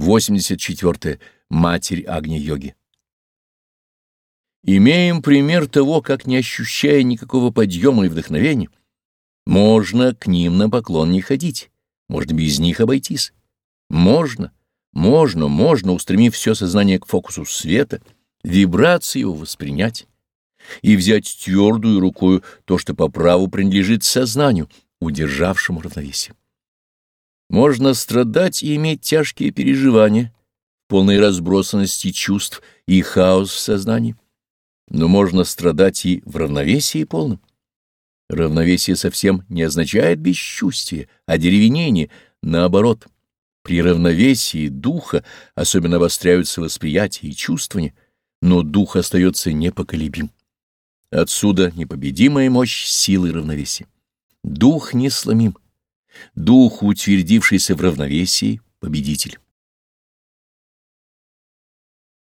84. Матерь Агни-йоги. Имеем пример того, как, не ощущая никакого подъема и вдохновения, можно к ним на поклон не ходить, можно без них обойтись. Можно, можно, можно, устремив все сознание к фокусу света, вибрации его воспринять и взять твердую рукою то, что по праву принадлежит сознанию, удержавшему равновесие. Можно страдать и иметь тяжкие переживания, полной разбросанности чувств и хаос в сознании, но можно страдать и в равновесии полном. Равновесие совсем не означает бесчувствие, а деревенение, наоборот. При равновесии духа особенно обостряются восприятия и чувствования, но дух остается непоколебим. Отсюда непобедимая мощь силы равновесия. Дух не сломим. Дух, утвердившийся в равновесии, победитель.